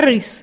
Harris